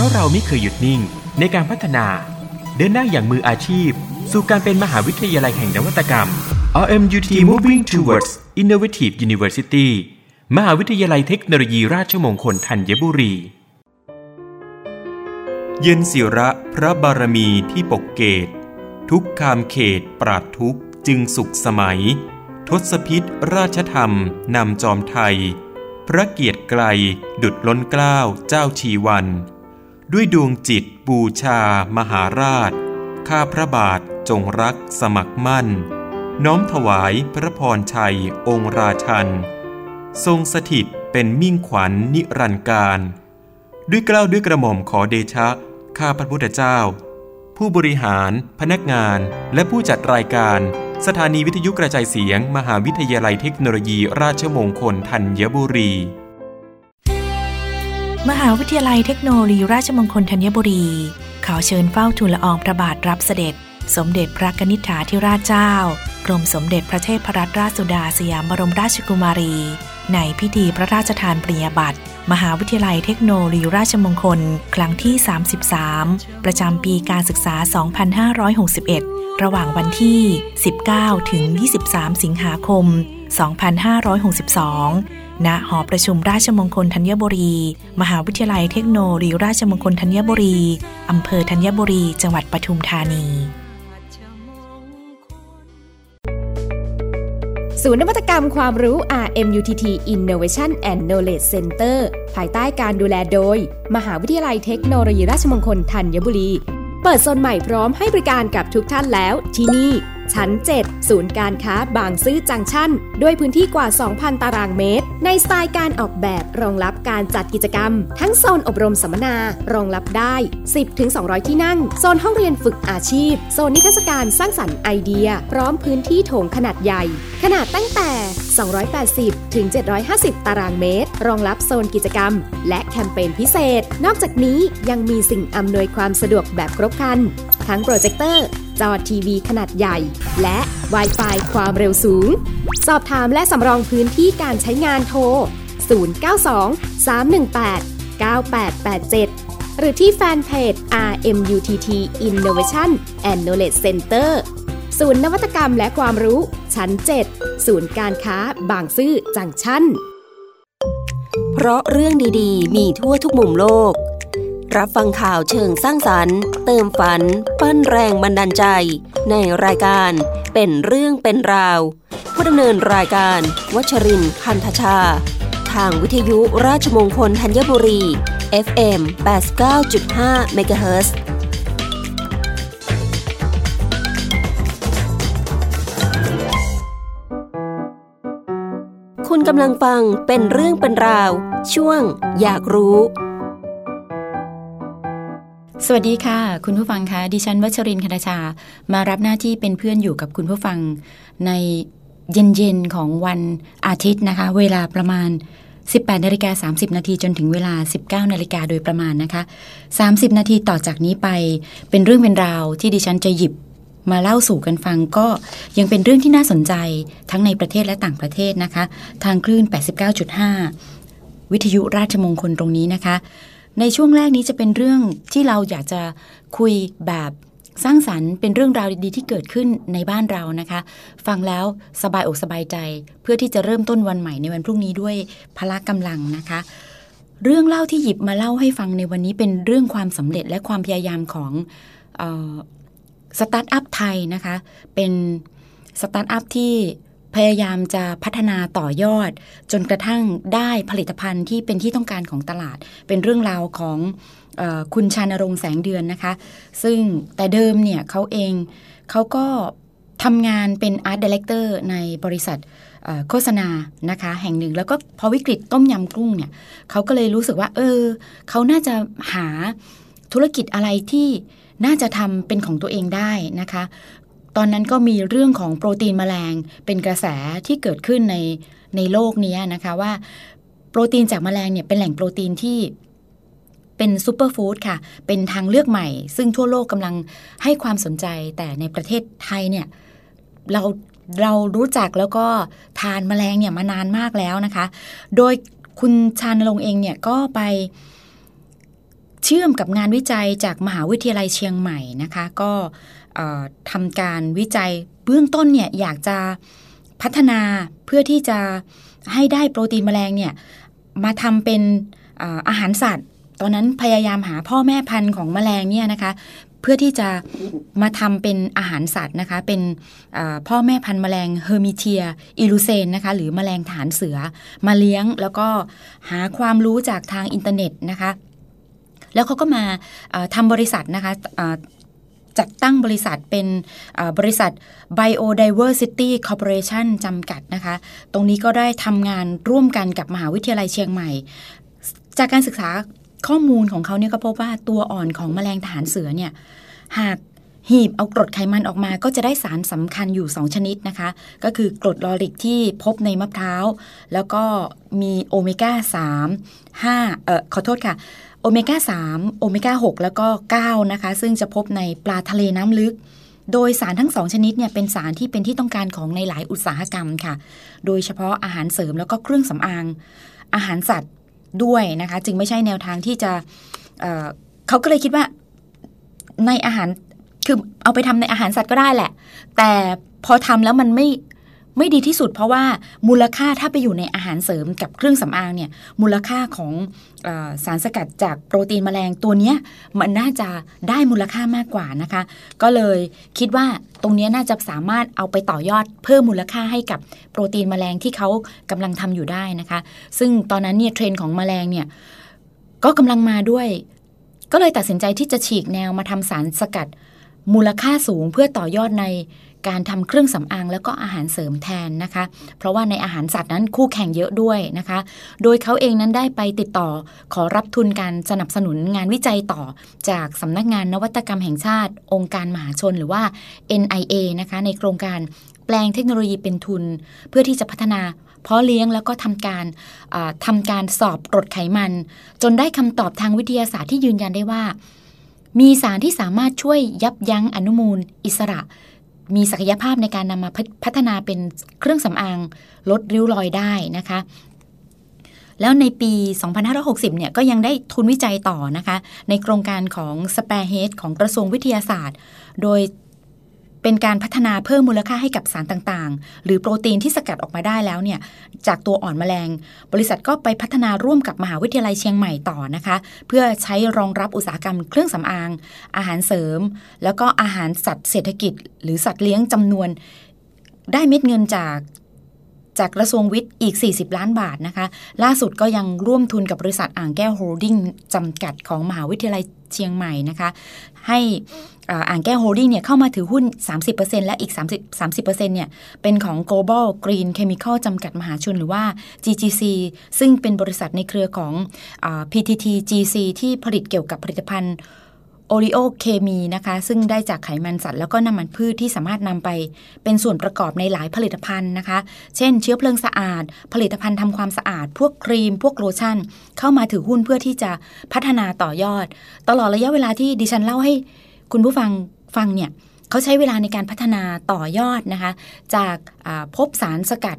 ราะเราไม่เคยหยุดนิ่งในการพัฒนา เดินหน้าอย่างมืออาชีพ สู่การเป็นมหาวิทยาลัยแห่งนวัตกรรม RMUT Moving Towards Innovative University มหาวิทยาลัยเทคโนโลยีราชมงคลธัญบุรี เย็นศิระพระบารมีที่ปกเกต ทุกคามเขตปราดทุกจึงสุขสมัย ทศพิษราชธรรมนำจอมไทย พระเกียรติไกลดุดล้นเกล้าเจ้าชีวัน ด้วยดวงจิตบูชา มหาราช ข้าพระบาทจงรักสมัครมั่น น้อมถวายพระพรชัยองค์ราชัน ทรงสถิตเป็นมิ่งขวัญนิรันดร์การ ด้วยกล้าวด้วยกระหม่อมขอเดชะ ข้าพระพุทธเจ้า ผู้บริหาร พนักงาน และผู้จัดรายการ สถานีวิทยุกระจายเสียง มหาวิทยาลัยเทคโนโลยี ราชมงคลธัญบุรี มหาวิทยาลัยเทคโนโลยีราชมงคลธัญบุรี ขอเชิญเฝ้าทูลละอองพระบาทรับเสด็จ สมเด็จพระกนิษฐาธิราชเจ้า กรมสมเด็จพระเทพรัตนราชสุดาสยามบรมราชกุมารี ในพิธีพระราชทานปริญญาบัตรมหาวิทยาลัยเทคโนโลยีราชมงคล ครั้งที่ 33 ประจำปีการศึกษา 2561 ระหว่างวันที่ 19 ถึง 23 สิงหาคม 2562 ณหอประชุมราชมงคลธัญบุรี มหาวิทยาลัยเทคโนโลยีราชมงคลธัญบุรี อำเภอธัญบุรี จังหวัดปทุมธานี ศูนย์นวัตกรรมความรู้ RMUTT Innovation and Knowledge Center ภายใต้การดูแลโดย มหาวิทยาลัยเทคโนโลยีราชมงคลธัญบุรี เปิดโซนใหม่พร้อมให้บริการกับทุกท่านแล้วที่นี่ ชั้น 7 ศูนย์การค้าบางซื่อจังชั่น ด้วยพื้นที่กว่า 2,000 ตารางเมตร ในสไตล์การออกแบบรองรับ การจัดกิจกรรม ทั้งโซนอบรมสัมมนารองรับได้ 10-200 ที่นั่ง โซนห้องเรียนฝึกอาชีพ โซนนิทรรศการสร้างสรรค์ไอเดีย พร้อมพื้นที่โถงขนาดใหญ่ ขนาดตั้งแต่ 280 ถึง 750 ตารางเมตร รองรับโซนกิจกรรม และแคมเปญพิเศษ นอกจากนี้ยังมีสิ่งอำนวยความสะดวกแบบครบครัน ทั้งโปรเจคเตอร์ จอทีวีขนาดใหญ่ และ w i ไฟความเร็วสูง สอบถามและสำรองพื้นที่การใช้งานโทร 092 318 9887 หรือที่แฟนเพจ RMUTT Innovation and Knowledge Center ศูนย์นวัตกรรมและความรู้ ชั้น 7 ศูนย์การค้าบางซื่อจังชั้น เพราะเรื่องดีๆ มีทั่วทุกมุมโลก รับฟังข่าวเชิงสร้างสรรค์ เติมฝัน ปั้นแรงบันดาลใจ ในรายการเป็นเรื่องเป็นราว ผู้ดำเนินรายการ วัชรินทร์คันธชา ทางวิทยุราชมงคลธัญบุรี FM 89.5 MHz คุณกำลังฟังเป็นเรื่องเป็นราว ช่วงอยากรู้ สวัสดีค่ะ คุณผู้ฟังคะดิฉันวัชรินทร์คณชา มารับหน้าที่เป็นเพื่อนอยู่กับคุณผู้ฟังใน เย็นๆ ของวันอาทิตย์นะคะ เวลาประมาณ 18นาฬิกา30 นาทีจนถึงเวลา 19นาฬิกาโดยประมาณนะคะ 30 นาทีต่อจากนี้ไปเป็นเรื่องเป็นราวที่ดิฉันจะหยิบมาเล่าสู่กันฟังก็ยังเป็นเรื่องที่น่าสนใจทั้งในประเทศและต่างประเทศนะคะ ทางคลื่น 89.5 วิทยุราชมงคลตรงนี้นะคะ ในช่วงแรกนี้จะเป็นเรื่องที่เราอยากจะคุยแบบ สร้างสรรค์เป็นเรื่องราวดีๆที่เกิดขึ้นในบ้านเรานะคะ ฟังแล้วสบายอกสบายใจ เพื่อที่จะเริ่มต้นวันใหม่ในวันพรุ่งนี้ด้วยพละกำลังนะคะ เรื่องเล่าที่หยิบมาเล่าให้ฟังในวันนี้เป็นเรื่องความสำเร็จและความพยายามของสตาร์ทอัพไทยนะคะ เป็นสตาร์ทอัพที่พยายามจะพัฒนาต่อยอด จนกระทั่งได้ผลิตภัณฑ์ที่เป็นที่ต้องการของตลาด เป็นเรื่องราวของ คุณชานรงแสงเดือนนะคะ ซึ่งแต่เดิมเนี่ยเขาเองเขาก็ทำงานเป็น art director ในบริษัทโฆษณานะคะ แห่งหนึ่งแล้วก็พอวิกฤตต้มยำกุ้งเนี่ยเขาก็เลยรู้สึกว่า เออเขาน่าจะหาธุรกิจอะไรที่น่าจะทำเป็นของตัวเองได้นะคะ ตอนนั้นก็มีเรื่องของโปรตีนแมลงเป็นกระแสที่เกิดขึ้นในในโลกนี้นะคะว่าโปรตีนจากแมลงเนี่ยเป็นแหล่งโปรตีนที่ เป็นซูเปอร์ฟู้ดค่ะ เป็นทางเลือกใหม่ ซึ่งทั่วโลกกำลังให้ความสนใจแต่ในประเทศไทยเนี่ยเราเรารู้จักแล้วก็ทานแมลงเนี่ยมานานมากแล้วนะคะ โดยคุณชานลงเองเนี่ยก็ไปเชื่อมกับงานวิจัยจากมหาวิทยาลัยเชียงใหม่นะคะ ก็ทำการวิจัยเบื้องต้นเนี่ยอยากจะพัฒนาเพื่อที่จะให้ได้โปรตีนแมลงเนี่ยมาทำเป็นอาหารสัตว์ ตอนนั้นพยายามหาพ่อแม่พันธุ์ของแมลงเนี่ยนะคะ เพื่อที่จะมาทำเป็นอาหารสัตว์นะคะ เป็นพ่อแม่พันธุ์แมลง Hermetia illucens นะคะ หรือแมลงทหารเสือมาเลี้ยง แล้วก็หาความรู้จากทางอินเทอร์เน็ตนะคะ แล้วเขาก็มาทำบริษัทนะคะจัดตั้งบริษัทเป็นบริษัท Biodiversity Corporation จำกัดนะคะ ตรงนี้ก็ได้ทำงานร่วมกันกับมหาวิทยาลัยเชียงใหม่ จากการศึกษา ข้อมูลของเขาเนี่ยก็พบว่าตัวอ่อนของแมลงทหารเสือเนี่ยหากหีบเอากรดไขมันออกมาก็จะได้สารสำคัญอยู่ 2 ชนิดนะคะ ก็คือกรดลอริกที่พบในมะพร้าว แล้วก็มีโอเมก้า 3 5 เอ่อ ขอโทษค่ะ โอเมก้า 3 โอเมก้า 6 แล้วก็ 9 นะคะ ซึ่งจะพบในปลาทะเลน้ำลึก โดยสารทั้งสองชนิดเนี่ยเป็นสารที่เป็นที่ต้องการของในหลายอุตสาหกรรมค่ะ โดยเฉพาะอาหารเสริมแล้วก็เครื่องสำอาง อาหารสัตว์ ด้วยนะคะ จึงไม่ใช่แนวทางที่จะเเขาก็เลยคิดว่าในอาหารคือเอาไปทำในอาหารสัตว์ก็ได้แหละ แต่พอทำแล้วมันไม่ ไม่ดีที่สุดเพราะว่ามูลค่าถ้าไปอยู่ในอาหารเสริมกับเครื่องสำอางเนี่ยมูลค่าของอสารสกัดจากโปรตีนแมลงตัวเนี้ยมันน่าจะได้มูลค่ามากกว่านะคะ ก็เลยคิดว่าตรงนี้น่าจะสามารถเอาไปต่อยอดเพิ่มมูลค่าให้กับโปรตีนแมลงที่เขากำลังทำอยู่ได้นะคะ ซึ่งตอนนั้นเนี่ยเทรนของแมลงเนี่ยก็กำลังมาด้วย ก็เลยตัดสินใจที่จะฉีกแนวมาทำสารสกัดมูลค่าสูงเพื่อต่อยอดใน การทำเครื่องสำอางแล้วก็อาหารเสริมแทนนะคะ เพราะว่าในอาหารสัตว์นั้นคู่แข่งเยอะด้วยนะคะ โดยเขาเองนั้นได้ไปติดต่อขอรับทุนการสนับสนุนงานวิจัยต่อ จากสำนักงานนวัตกรรมแห่งชาติ องค์การมหาชนหรือว่า NIA นะคะในโครงการแปลงเทคโนโลยีเป็นทุน เพื่อที่จะพัฒนาเพาะเลี้ยงแล้วก็ทำการทำการสอบกรดไขมัน จนได้คำตอบทางวิทยาศาสตร์ที่ยืนยันได้ว่า มีสารที่สามารถช่วยยับยั้งอนุมูล อิสระ มีศักยภาพในการนำมาพัฒพัฒนาเป็นเครื่องสำอางลดริ้วรอยได้นะคะ แล้วในปี 2560 เนี่ยก็ยังได้ทุนวิจัยต่อนะคะ ในโครงการของ s p a r e h e a d ของกระทรวงวิทยาศาสตร์ โดย เป็นการพัฒนาเพิ่มมูลค่าให้กับสารต่างๆ หรือโปรตีนที่สกัดออกมาได้แล้วเนี่ยจากตัวอ่อนแมลง บริษัทก็ไปพัฒนาร่วมกับมหาวิทยาลัยเชียงใหม่ต่อนะคะ เพื่อใช้รองรับอุตสาหกรรมเครื่องสำอาง อาหารเสริม แล้วก็อาหารสัตว์เศรษฐกิจ หรือสัตว์เลี้ยงจำนวนได้เม็ดเงินจาก จากกระทรวงวิทย์อีก 40 ล้านบาทนะคะ ล่าสุดก็ยังร่วมทุนกับบริษัทอ่างแก้วโฮลดิ้งจำกัดของมหาวิทยาลัยเชียงใหม่นะคะ ให้อ่างแก้วโฮลดิ้งเนี่ยเข้ามาถือหุ้น 30%และอีก 30 30%เนี่ยเป็นของ Global Green Chemical จำกัดมหาชนหรือว่า GGC ซึ่งเป็นบริษัทในเครือของอ PTT GC ที่ผลิตเกี่ยวกับผลิตภัณฑ์ โอเลโอเคมีนะคะ ซึ่งได้จากไขมันสัตว์แล้วก็น้ำมันพืชที่สามารถนำไป เป็นส่วนประกอบในหลายผลิตภัณฑ์นะคะ เช่น เชื้อเพลิงสะอาด ผลิตภัณฑ์ทำความสะอาด พวกครีม พวกโลชั่น เข้ามาถือหุ้นเพื่อที่จะพัฒนาต่อยอด ตลอดระยะเวลาที่ดิฉันเล่าให้คุณผู้ฟังฟังเนี่ยเขาใช้เวลาในการพัฒนาต่อยอดนะคะ จากพบสารสกัด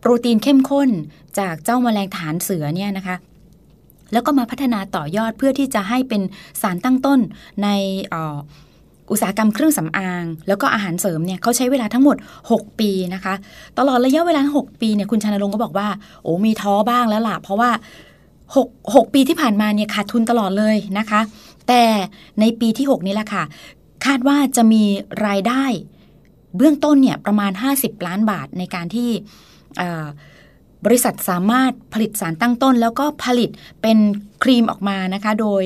โปรตีนเข้มข้น จากเจ้าแมลงฐานเสือเนี่ยนะคะ แล้วก็มาพัฒนาต่อยอดเพื่อที่จะให้เป็นสารตั้งต้นในอุตสาหกรรมเครื่องสำอาง แล้วก็อาหารเสริมเนี่ยเขาใช้เวลาทั้งหมด 6 ปีนะคะ ตลอดระยะเวลา 6 ปีเนี่ยคุณชานรงค์ก็บอกว่าโอ้มีท้อบ้างแล้วล่ะ เพราะว่า 6 6 ปีที่ผ่านมาเนี่ยขาดทุนตลอดเลยนะคะ แต่ในปีที่ 6 นี้แหละค่ะ คาดว่าจะมีรายได้เบื้องต้นเนี่ยประมาณ 50 ล้านบาทในการที่ บริษัทสามารถผลิตสารตั้งต้น แล้วก็ผลิตเป็นครีมออกมานะคะ โดย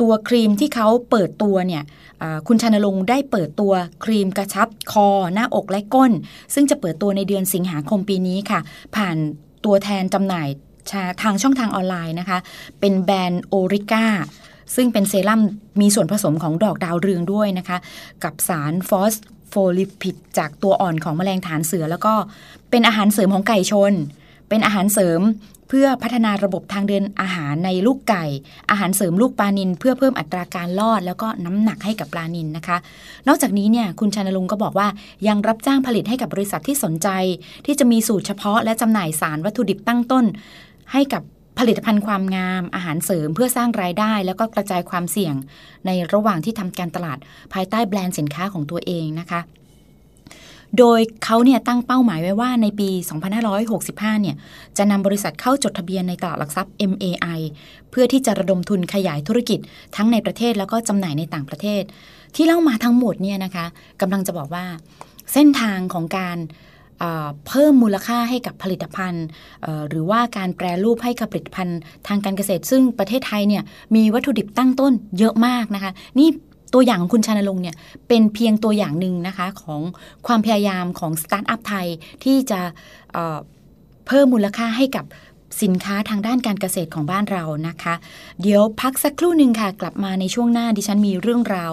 ตัวครีมที่เขาเปิดตัวเนี่ยคุณชานลงได้เปิดตัวครีมกระชับคอ หน้าอกและก้น ซึ่งจะเปิดตัวในเดือนสิงหาคมปีนี้ค่ะ ผ่านตัวแทนจำหน่ายทางช่องทางออนไลน์นะคะ เป็นแบรนด์โอริก้าซึ่งเป็นเซรั่มมีส่วนผสมของดอกดาวเรืองด้วยนะคะ กับสารฟอส โฟลิพิดจากตัวอ่อนของแมลงทหารเสือ แล้วก็เป็นอาหารเสริมของไก่ชน เป็นอาหารเสริมเพื่อพัฒนาระบบทางเดินอาหารในลูกไก่ อาหารเสริมลูกปลานิน เพื่อเพิ่มอัตราการรอด แล้วก็น้ำหนักให้กับปลานินนะคะ นอกจากนี้เนี่ยคุณชานลุงก็บอกว่ายังรับจ้างผลิตให้กับบริษัทที่สนใจ ที่จะมีสูตรเฉพาะและจำหน่ายสารวัตถุดิบตั้งต้น ให้กับ ผลิตภัณฑ์ความงามอาหารเสริมเพื่อสร้างรายได้ แล้วก็กระจายความเสี่ยง ในระหว่างที่ทำการตลาดภายใต้แบรนด์สินค้าของตัวเองนะคะโดยเขาเนี่ยตั้งเป้าหมายไว้ว่าในปี 2565 เนี่ยจะนำบริษัทเข้าจดทะเบียนในตลาดหลักทรัพย์ MAI เพื่อที่จะระดมทุนขยายธุรกิจ ทั้งในประเทศแล้วก็จำหน่ายในต่างประเทศ ที่เล่ามาทั้งหมดเนี่ยนะคะกำลังจะบอกว่า เส้นทางของการ เพิ่มมูลค่าให้กับผลิตภัณฑ์ หรือว่าการแปรรูปให้กับผลิตภัณฑ์ทางการเกษตร ซึ่งประเทศไทยเนี่ยมีวัตถุดิบตั้งต้นเยอะมากนะคะนี่ตัวอย่างของคุณชานลงเนี่ยเป็นเพียงตัวอย่างหนึ่งนะคะของความพยายามของสตาร์ทอัพไทยที่จะเเพิ่มมูลค่าให้กับสินค้าทางด้านการเกษตรของบ้านเรานะคะ เดี๋ยวพักสักครู่หนึ่งค่ะ กลับมาในช่วงหน้าดิฉันมีเรื่องราว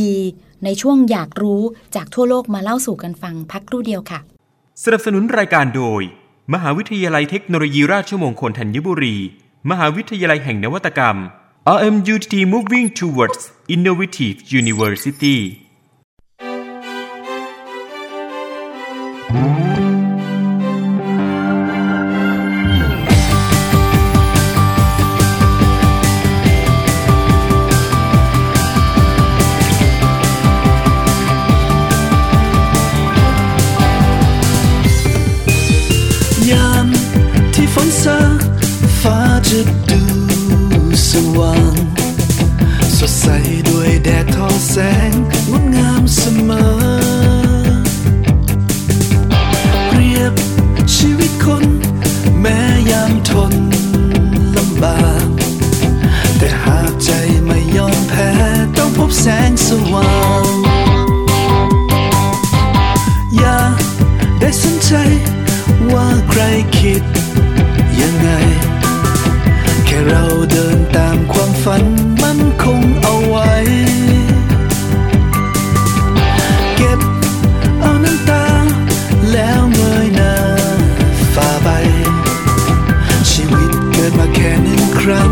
ดีๆ ในช่วงอยากรู้จากทั่วโลกมาเล่าสู่กันฟังพักครู่เดียวค่ะ สนับสนุนรายการโดย มหาวิทยาลัยเทคโนโลยีราชมงคลธัญบุรี มหาวิทยาลัยแห่งนวัตกรรม RMUTT Moving Towards Innovative University สดใสด้วยแดดทอแสงงดงามเสมอ เปรียบชีวิตคน แม้ยามทนลำบาก แต่หากใจไม่ยอมแพ้ ต้องพบแสงสว่างอย่าได้สนใจว่าใครคิดยังไง เราเดินตามความฝันมันคงเอาไว้ เก็บเอาน้ำตา แล้วเงยหน้าฝ่าไป ชีวิตเกิดมาแค่นึ่งครั้ง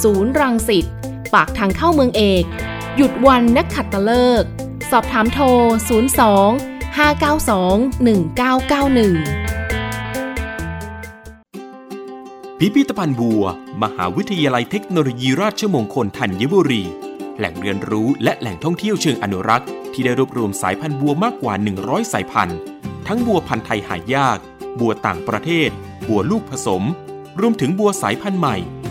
ศูนย์รังสิต ปากทางเข้าเมืองเอก หยุดวันนักขัดตะเลิก สอบถามโทร 02 592 1991 พิพิธภัณฑ์บัว มหาวิทยาลัยเทคโนโลยีราชมงคลธัญบุรี แหล่งเรียนรู้และแหล่งท่องเที่ยวเชิงอนุรักษ์ ที่ได้รวบรวมสายพันธุ์บัวมากกว่า 100 สายพันธุ์ ทั้งบัวพันธุ์ไทยหายาก บัวต่างประเทศ บัวลูกผสม รวมถึงบัวสายพันธุ์ใหม่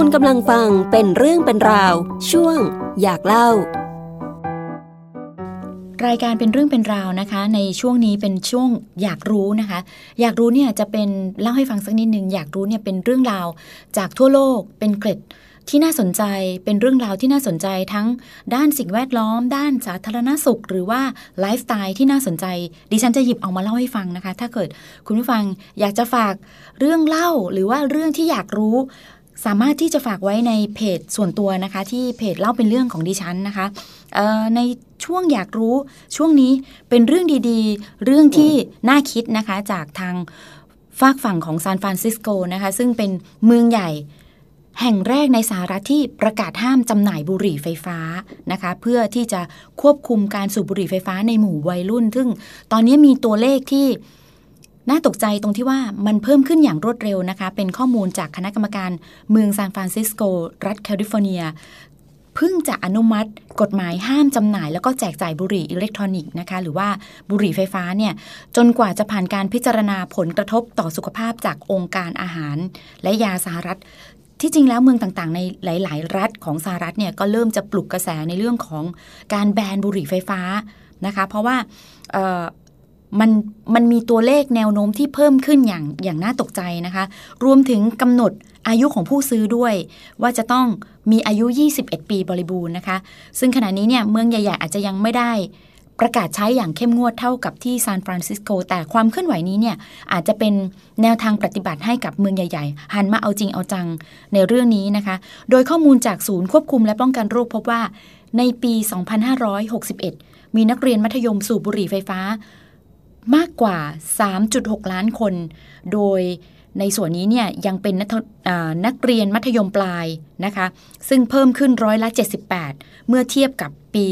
คุณกำลังฟังเป็นเรื่องเป็นราว ช่วง อยากเล่า รายการเป็นเรื่องเป็นราวนะคะ ในช่วงนี้เป็นช่วงอยากรู้นะคะ อยากรู้เนี่ยจะเป็นเล่าให้ฟังสักนิดนึงอยากรู้เนี่ยเป็นเรื่องราวจากทั่วโลกเป็นเกร็ดที่น่าสนใจเป็นเรื่องราวที่น่าสนใจทั้งด้านสิ่งแวดล้อม ด้านสาธารณสุข หรือว่าไลฟ์สไตล์ที่น่าสนใจ ดิฉันจะหยิบเอามาเล่าให้ฟังนะคะ ถ้าเกิดคุณผู้ฟังอยากจะฝากเรื่องเล่าหรือว่าเรื่องที่อยากรู้ สามารถที่จะฝากไว้ในเพจส่วนตัวนะคะ ที่เพจเล่าเป็นเรื่องของดิฉันนะคะในช่วงอยากรู้ช่วงนี้เป็นเรื่องดีๆ เรื่องที่น่าคิดนะคะจากทางฟากฝั่งของซานฟรานซิสโกนะคะ ซึ่งเป็นเมืองใหญ่แห่งแรกในสหรัฐที่ประกาศห้ามจำหน่ายบุหรี่ไฟฟ้านะคะ เพื่อที่จะควบคุมการสูบบุหรี่ไฟฟ้าในหมู่วัยรุ่น ซึ่งตอนนี้มีตัวเลขที่ น่าตกใจตรงที่ว่ามันเพิ่มขึ้นอย่างรวดเร็วนะคะ เป็นข้อมูลจากคณะกรรมการเมืองซานฟรานซิสโก รัฐแคลิฟอร์เนียเพิ่งจะอนุมัติกฎหมายห้ามจำหน่าย แล้วก็แจกจ่ายบุหรี่อิเล็กทรอนิกส์นะคะ หรือว่าบุหรี่ไฟฟ้าเนี่ย จนกว่าจะผ่านการพิจารณาผลกระทบต่อสุขภาพจากองค์การอาหาร และยาสหรัฐ ที่จริงแล้วเมืองต่างๆ ในหลาย ๆ รัฐของสหรัฐเนี่ยก็เริ่มจะปลุกกระแสในเรื่องของการแบนบุหรี่ไฟฟ้านะคะ เพราะว่า มันมันมีตัวเลขแนวโน้มที่เพิ่มขึ้นอย่างอย่างน่าตกใจนะคะ รวมถึงกำหนดอายุของผู้ซื้อด้วย ว่าจะต้องมีอายุ 21 ปีบริบูรณ์นะคะ ซึ่งขณะนี้เนี่ยเมืองใหญ่ ๆ อาจจะยังไม่ได้ประกาศใช้อย่างเข้มงวดเท่ากับที่ซานฟรานซิสโก แต่ความเคลื่อนไหวนี้เนี่ยอาจจะเป็นแนวทางปฏิบัติให้กับเมืองใหญ่ ๆ หันมาเอาจริงเอาจังในเรื่องนี้นะคะ โดยข้อมูลจากศูนย์ควบคุมและป้องกันโรคพบว่าในปี 2561 มีนักเรียนมัธยมสูบบุหรี่ไฟฟ้า มากกว่า 3.6 ล้านคน โดยในส่วนนี้เนี่ยยังเป็นนักนักเรียนมัธยมปลายนะคะ ซึ่งเพิ่มขึ้นร้อยละ 78 เมื่อเทียบกับปี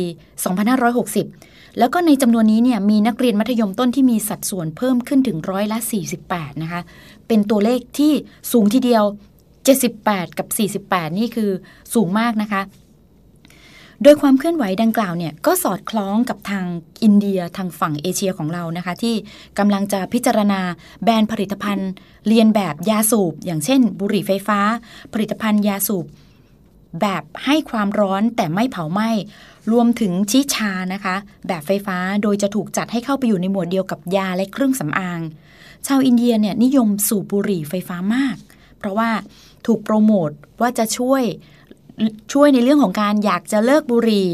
2560 แล้วก็ในจำนวนนี้เนี่ยมีนักเรียนมัธยมต้นที่มีสัดส่วนเพิ่มขึ้นถึงร้อยละ 48 นะคะ เป็นตัวเลขที่สูงทีเดียว 78 กับ 48 นี่คือสูงมากนะคะ โดยความเคลื่อนไหวดังกล่าวเนี่ยก็สอดคล้องกับทางอินเดียทางฝั่งเอเชียของเรานะคะ ที่กำลังจะพิจารณาแบนผลิตภัณฑ์ เลียนแบบยาสูบ อย่างเช่น บุหรี่ไฟฟ้า ผลิตภัณฑ์ยาสูบ แบบให้ความร้อนแต่ไม่เผาไหม้รวมถึงชิชานะคะ แบบไฟฟ้าโดยจะถูกจัดให้เข้าไปอยู่ในหมวดเดียวกับยาและเครื่องสำอาง ชาวอินเดียเนี่ยนิยมสูบบุหรี่ไฟฟ้ามาก เพราะว่าถูกโปรโมทว่าจะช่วย ช่วยในเรื่องของการอยากจะเลิกบุหรี่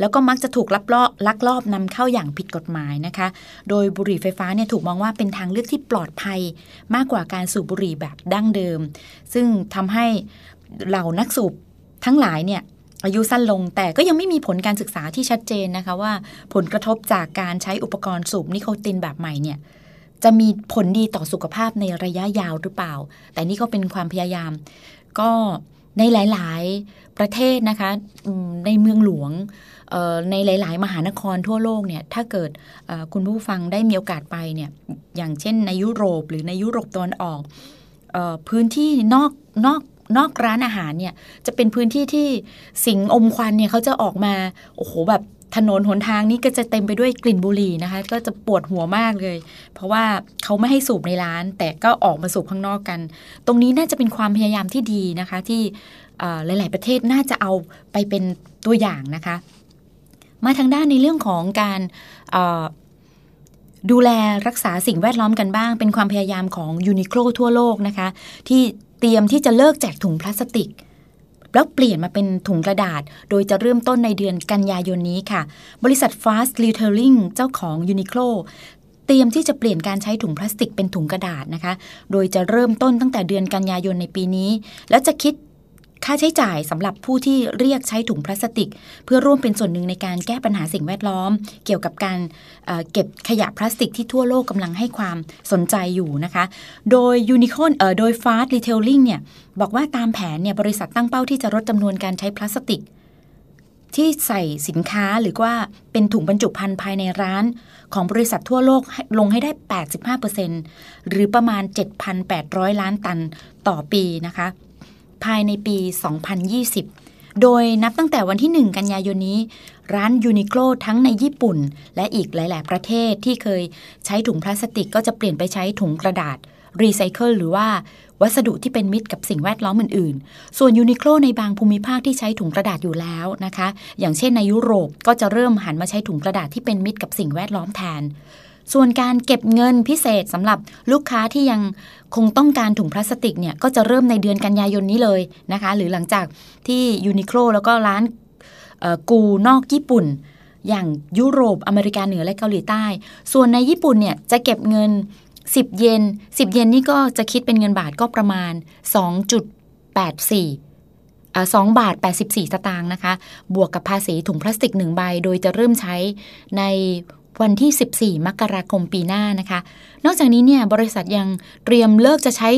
แล้วก็มักจะถูกลักลอบลักลอบนำเข้าอย่างผิดกฎหมายนะคะ โดยบุหรี่ไฟฟ้าเนี่ยถูกมองว่าเป็นทางเลือกที่ปลอดภัย มากกว่าการสูบบุหรี่แบบดั้งเดิม ซึ่งทำให้เหล่านักสูบทั้งหลายเนี่ยอายุสั้นลงแต่ก็ยังไม่มีผลการศึกษาที่ชัดเจนนะคะว่าผลกระทบจากการใช้อุปกรณ์สูบนิโคตินแบบใหม่เนี่ยจะมีผลดีต่อสุขภาพในระยะยาวหรือเปล่า แต่นี่ก็เป็นความพยายาม ก็ ในหลาย ๆ ประเทศนะคะในเมืองหลวงในหลาย ๆ มหานครทั่วโลกเนี่ยถ้าเกิดคุณผู้ฟังได้มีโอกาสไปเนี่ยอย่างเช่นในยุโรปหรือในยุโรปตอนออกพื้นที่นอกนอกนอกร้านอาหารเนี่ยจะเป็นพื้นที่ที่สิงอมควันเนี่ยเขาจะออกมาโอ้โหแบบ ถนนหนทางนี้ก็จะเต็มไปด้วยกลิ่นบุหรี่นะคะ ก็จะปวดหัวมากเลย เพราะว่าเขาไม่ให้สูบในร้าน แต่ก็ออกมาสูบข้างนอกกัน ตรงนี้น่าจะเป็นความพยายามที่ดีนะคะ ที่หลาย ๆ ประเทศน่าจะเอาไปเป็นตัวอย่างนะคะ มาทางด้านในเรื่องของการดูแลรักษาสิ่งแวดล้อมกันบ้าง เป็นความพยายามของยูนิโคลทั่วโลกนะคะ ที่เตรียมที่จะเลิกแจกถุงพลาสติก แล้วเปลี่ยนมาเป็นถุงกระดาษ โดยจะเริ่มต้นในเดือนกันยายนนี้ค่ะ บริษัท Fast Retailing เจ้าของ Uniqlo เตรียมที่จะเปลี่ยนการใช้ถุงพลาสติกเป็นถุงกระดาษนะคะ โดยจะเริ่มต้นตั้งแต่เดือนกันยายนในปีนี้ แล้วจะคิด ค่าใช้จ่ายสำหรับผู้ที่เรียกใช้ถุงพลาสติก เพื่อร่วมเป็นส่วนหนึ่งในการแก้ปัญหาสิ่งแวดล้อม เกี่ยวกับการเเก็บขยะพลาสติกที่ทั่วโลกกำลังให้ความสนใจอยู่นะคะ โดยยูนิคอนโดย Fast Retailing เนี่ยบอกว่าตามแผนเนี่ยบริษัทตั้งเป้าที่จะลดจำนวนการใช้พลาสติก ที่ใส่สินค้าหรือว่าเป็นถุงบรรจุภัณฑ์ภายในร้าน ของบริษัททั่วโลกลงให้ได้ 85%หรือประมาณ 7,800 ล้านตันต่อปีนะคะ ภายในปี 2020 โดยนับตั้งแต่วันที่ 1 กันยายนนี้ ร้านยูนิโคลทั้งในญี่ปุ่น และอีกหลาย ๆ ประเทศที่เคยใช้ถุงพลาสติกก็จะเปลี่ยนไปใช้ถุงกระดาษรีไซเคิลหรือว่าวัสดุที่เป็นมิตรกับสิ่งแวดล้อมอื่น ๆ ส่วนยูนิโคลในบางภูมิภาคที่ใช้ถุงกระดาษอยู่แล้วนะคะ อย่างเช่นในยุโรปก็จะเริ่มหันมาใช้ถุงกระดาษที่เป็นมิตรกับสิ่งแวดล้อมแทน ส่วนการเก็บเงินพิเศษสำหรับลูกค้าที่ยังคงต้องการถุงพลาสติกเนี่ยก็จะเริ่มในเดือนกันยายนนี้เลยนะคะ หรือหลังจากที่ยูนิโคลแล้วก็ร้านกูนอกญี่ปุ่น อย่างยุโรปอเมริกาเหนือและเกาหลีใต้ ส่วนในญี่ปุ่นเนี่ยจะเก็บเงิน 10 เยน10 เยนนี่ก็จะคิดเป็นเงินบาทก็ประมาณ 2.84สองบาท 84 สตางค์นะคะ บวกกับภาษีถุงพลาสติกหนึ่งใบ โดยจะเริ่มใช้ใน วันที่ 14 มกราคมปีหน้านะคะ นอกจากนี้เนี่ยบริษัทยังเตรียมเลิกจะใช้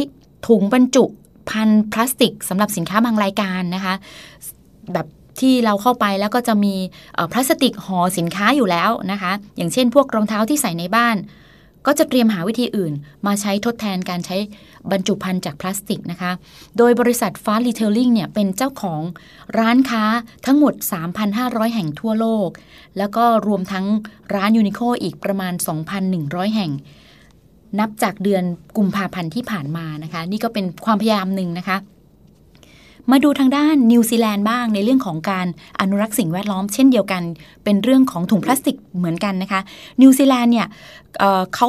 ถุงบรรจุพันพลาสติกสำหรับสินค้าบางรายการนะคะ แบบที่เราเข้าไปแล้วก็จะมีพลาสติกห่อสินค้าอยู่แล้วนะคะ อย่างเช่นพวกรองเท้าที่ใส่ในบ้าน ก็จะเตรียมหาวิธีอื่น มาใช้ทดแทนการใช้บรรจุภัณฑ์จากพลาสติกนะคะ โดยบริษัท Fast Retailing เนี่ยเป็นเจ้าของร้านค้าทั้งหมด 3,500 แห่งทั่วโลก แล้วก็รวมทั้งร้าน Uniqlo อีกประมาณ 2,100 แห่ง นับจากเดือนกุมภาพันธ์ที่ผ่านมานะคะ นี่ก็เป็นความพยายามหนึ่งนะคะ มาดูทางด้านนิวซีแลนด์บ้างในเรื่องของการอนุรักษ์สิ่งแวดล้อมเช่นเดียวกัน เป็นเรื่องของถุงพลาสติกเหมือนกันนะคะ นิวซีแลนด์เนี่ยเเขา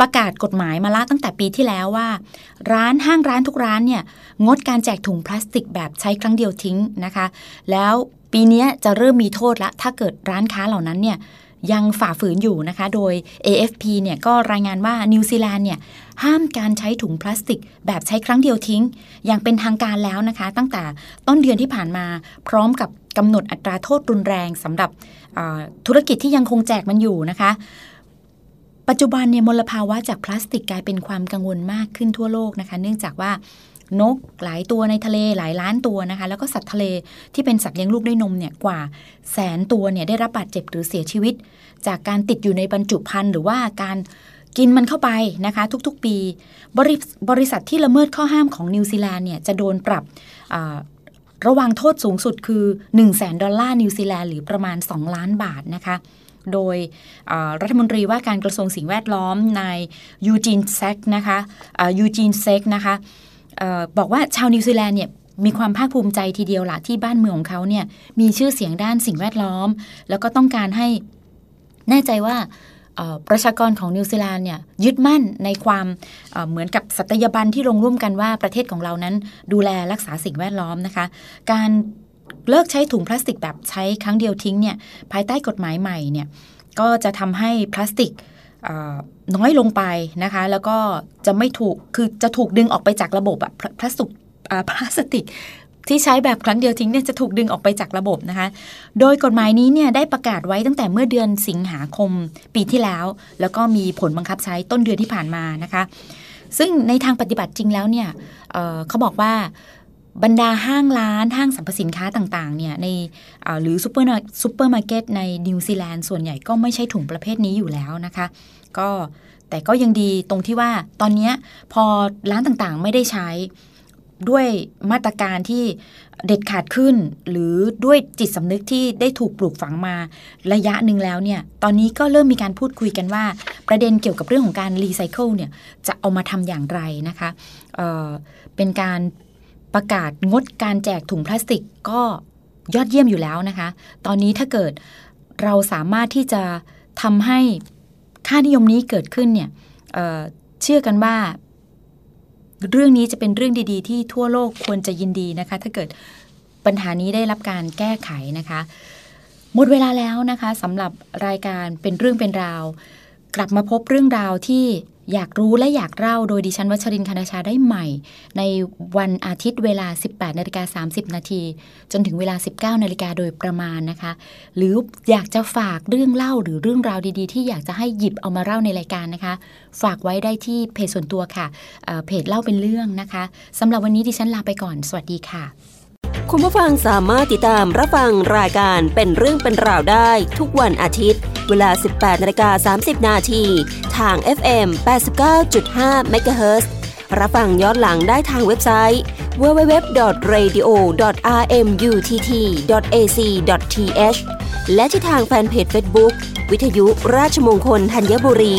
ประกาศกฎหมายมาละตั้งแต่ปีที่แล้วว่า ร้านห้างร้านทุกร้านเนี่ยงดการแจกถุงพลาสติกแบบใช้ครั้งเดียวทิ้งนะคะ แล้วปีนี้จะเริ่มมีโทษละถ้าเกิดร้านค้าเหล่านั้นเนี่ย ยังฝ่าฝืนอยู่นะคะ โดย AFP เนี่ยก็รายงานว่านิวซีแลนด์เนี่ยห้ามการใช้ถุงพลาสติก แบบใช้ครั้งเดียวทิ้ง อย่างเป็นทางการแล้วนะคะ ตั้งแต่ต้นเดือนที่ผ่านมาพร้อมกับกำหนดอัตราโทษรุนแรงสำหรับธุรกิจที่ยังคงแจกมันอยู่นะคะ ปัจจุบันเนี่ยมลภาวะจากพลาสติกกลายเป็นความกังวลมากขึ้นทั่วโลกนะคะ เนื่องจากว่า นกหลายตัวในทะเลหลายล้านตัวนะคะ แล้วก็สัตว์ทะเลที่เป็นสัตว์เลี้ยงลูกด้วยนมเนี่ยกว่าแสนตัวเนี่ยได้รับบาดเจ็บหรือเสียชีวิต จากการติดอยู่ในบรรจุภัณฑ์หรือว่าการกินมันเข้าไปนะคะ ทุกๆปีบริบริษัทที่ละเมิดข้อห้ามของนิวซีแลนด์เนี่ยจะโดนปรับระวางโทษสูงสุดคือ 1 0 0 0 0แสนดอลลาร์นิวซีแลนด์หรือประมาณ 2 ล้านบาทนะคะ โดยรัฐมนตรีว่าการกระทรวงสิ่งแวดล้อมนายยูจีนเซกนะคะยูจีนเซกนะคะ บอกว่าชาวนิวซีแลนด์เนี่ยมีความภาคภูมิใจทีเดียวละที่บ้านเมืองของเขาเนี่ยมีชื่อเสียงด้านสิ่งแวดล้อม แล้วก็ต้องการให้แน่ใจว่าประชากรของนิวซีแลนด์เนี่ยยึดมั่นในความเหมือนกับสัตยาบันที่ลงร่วมกันว่าประเทศของเรานั้นดูแลรักษาสิ่งแวดล้อมนะคะ การเลิกใช้ถุงพลาสติกแบบใช้ครั้งเดียวทิ้งเนี่ยภายใต้กฎหมายใหม่เนี่ยก็จะทำให้พลาสติก น้อยลงไปนะคะ แล้วก็จะไม่ถูกคือจะถูกดึงออกไปจากระบบอะพลาสติกพลาสติกที่ใช้แบบครั้งเดียวทิ้งเนี่ยจะถูกดึงออกไปจากระบบนะคะ โดยกฎหมายนี้เนี่ยได้ประกาศไว้ตั้งแต่เมื่อเดือนสิงหาคมปีที่แล้ว แล้วก็มีผลบังคับใช้ต้นเดือนที่ผ่านมานะคะ ซึ่งในทางปฏิบัติจริงแล้วเนี่ยเเขาบอกว่า บรรดาห้างร้านห้างสรรพสินค้าต่างๆเนี่ยในหรือซูเปอร์ซูเปอร์มาร์เก็ตในนิวซีแลนด์ส่วนใหญ่ก็ไม่ใช้ถุงประเภทนี้อยู่แล้วนะคะ ก็แต่ก็ยังดีตรงที่ว่าตอนนี้พอร้านต่างๆไม่ได้ใช้ด้วยมาตรการที่เด็ดขาดขึ้น หรือด้วยจิตสำนึกที่ได้ถูกปลูกฝังมาระยะหนึ่งแล้วเนี่ย ตอนนี้ก็เริ่มมีการพูดคุยกันว่า ประเด็นเกี่ยวกับเรื่องของการรีไซเคิลเนี่ย จะเอามาทำอย่างไรนะคะเเป็นการ ประกาศงดการแจกถุงพลาสติกก็ยอดเยี่ยมอยู่แล้วนะคะ ตอนนี้ถ้าเกิดเราสามารถที่จะทำให้ค่านิยมนี้เกิดขึ้นเนี่ยเเชื่อกันว่าเรื่องนี้จะเป็นเรื่องดีๆ ที่ทั่วโลกควรจะยินดีนะคะ ถ้าเกิดปัญหานี้ได้รับการแก้ไขนะคะ หมดเวลาแล้วนะคะสำหรับรายการเป็นเรื่องเป็นราว กลับมาพบเรื่องราวที่ อยากรู้และอยากเล่าโดยดิฉันวัชรินคณาชาได้ใหม่ ในวันอาทิตย์เวลา 18นาฬิกา30 นาที จนถึงเวลา 19นาฬิกาโดยประมาณนะคะ หรืออยากจะฝากเรื่องเล่าหรือเรื่องราวดีๆ ที่อยากจะให้หยิบเอามาเล่าในรายการนะคะ ฝากไว้ได้ที่เพจส่วนตัวค่ะเพจเล่าเป็นเรื่องนะคะสำหรับวันนี้ดิฉันลาไปก่อน สวัสดีค่ะ คุณผู้ฟังสามารถติดตามรับฟังรายการเป็นเรื่องเป็นราวได้ทุกวันอาทิตย์ เวลา 18นาฬิกา30 นาทีทาง FM 89.5 MHz รับฟังย้อนหลังได้ทางเว็บไซต์ www.radio.rmutt.ac.th และที่ทางแฟนเพจ Facebook วิทยุราชมงคลธัญบุรี